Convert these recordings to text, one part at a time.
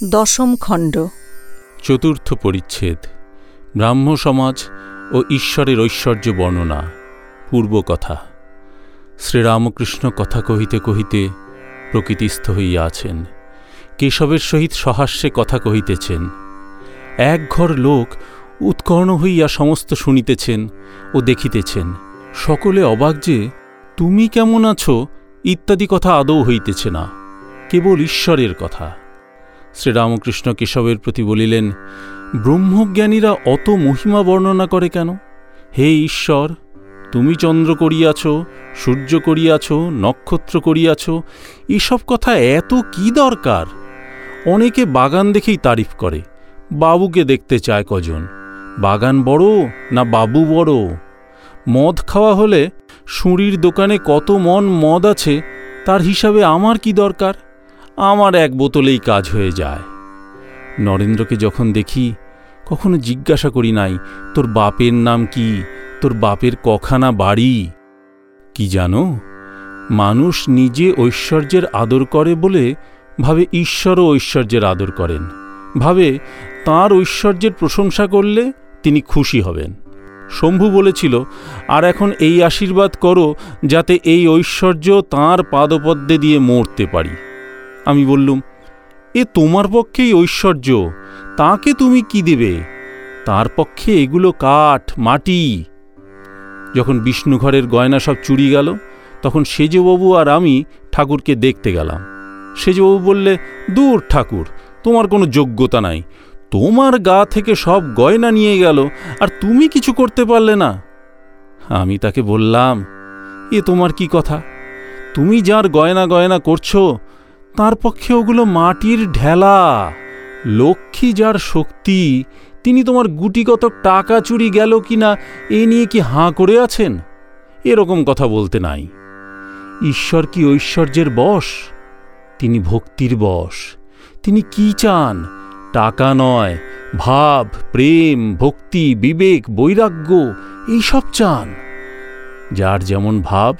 দশম খণ্ড। চতুর্থ পরিচ্ছেদ। ব্রাহ্ম সমাজ ও ঈশ্বরের ঐশ্বর্য বর্ণনা, পূর্ব কথা। শ্রীরামকৃষ্ণ কথা কহিতে কহিতে প্রকৃতিস্থ হইয়া আছেন। কেশবের সহিত সহাস্যে কথা কহিতেছেন। এক ঘর লোক উৎকর্ণ হইয়া সমস্ত শুনিতেছেন ও দেখিতেছেন। সকলে অবাক যে তুমি কেমন আছো, ইত্যাদি কথা আদৌ হইতেছে না। কেবল ঈশ্বরের কথা। শ্রীরামকৃষ্ণ কেশবের প্রতি বলিলেন, ব্রহ্মজ্ঞানীরা অত মহিমা বর্ণনা করে কেন? হে ঈশ্বর, তুমি চন্দ্র করিয়াছ, সূর্য করিয়াছ, নক্ষত্র করিয়াছ, এসব কথা এত কি দরকার? অনেকে বাগান দেখেই তারিফ করে, বাবুকে দেখতে চায় কজন, বাগান বড় না বাবু বড়? মদ খাওয়া হলে সুঁড়ির দোকানে কত মন মদ আছে, তার হিসাবে আমার কি দরকার? আমার এক বোতলেই কাজ হয়ে যায়। নরেন্দ্রকে যখন দেখি, কখনো জিজ্ঞাসা করি নাই, তোর বাপের নাম কি? তোর বাপের কখানা বাড়ি? কি জানো, মানুষ নিজে ঐশ্বর্যের আদর করে বলে ভাবে ঈশ্বরও ঐশ্বর্যের আদর করেন। ভাবে তাঁর ঐশ্বর্যের প্রশংসা করলে তিনি খুশি হবেন। শম্ভু বলেছিল, আর এখন এই আশীর্বাদ করো, যাতে এই ঐশ্বর্য তাঁর পাদপদ্মে দিয়ে মরতে পারি। আমি বললুম, এ তোমার পক্ষেই ঐশ্বর্য, তাকে তুমি কি দেবে? তার পক্ষে এগুলো কাঠ, মাটি। যখন বিষ্ণুঘরের গয়না সব চুরি গেল, তখন সেজবাবু আর আমি ঠাকুরকে দেখতে গেলাম। সেজবাবু বললে, দূর ঠাকুর, তোমার কোনো যোগ্যতা নাই। তোমার গা থেকে সব গয়না নিয়ে গেল, আর তুমি কিছু করতে পারলে না। আমি তাকে বললাম, এ তোমার কি কথা? তুমি যার গয়না গয়না করছ তার পক্ষে ওগুলো মাটির ঢেলা। লক্ষ্মী যার শক্তি, তিনি তোমার গুটিগত টাকা চুরি গেল কিনা, এ নিয়ে কি হাঁ করে আছেন? এরকম কথা বলতে নাই। ঈশ্বর কি ঐশ্বর্যের বশ? তিনি ভক্তির বশ। তিনি কি চান? টাকা নয়, ভাব, প্রেম, ভক্তি, বিবেক, বৈরাগ্য, এইসব চান। যার যেমন ভাব,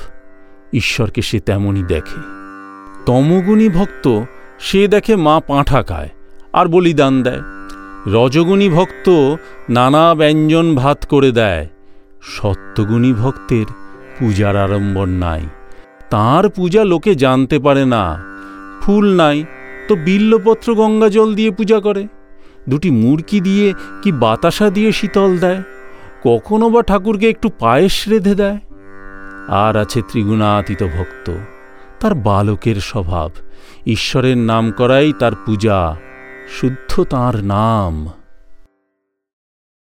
ঈশ্বরকে সে তেমনই দেখে। তমগুণী ভক্ত, সে দেখে মা পাঁঠা খায় আর বলিদান দেয়। রজগুণী ভক্ত নানা ব্যঞ্জন ভাত করে দেয়। সত্যগুণী ভক্তের পূজার আড়ম্বর নাই। তার পূজা লোকে জানতে পারে না। ফুল নাই তো বিল্লপত্র গঙ্গা জল দিয়ে পূজা করে। দুটি মুরকি দিয়ে কি বাতাসা দিয়ে শীতল দেয়? কখনো বা ঠাকুরকে একটু পায়েস রেধে দেয়? আর আছে ত্রিগুণাতীত ভক্ত। তার বালকের স্বভাব। ঈশ্বরের নাম করাই তার পূজা শুদ্ধ তাঁর নাম।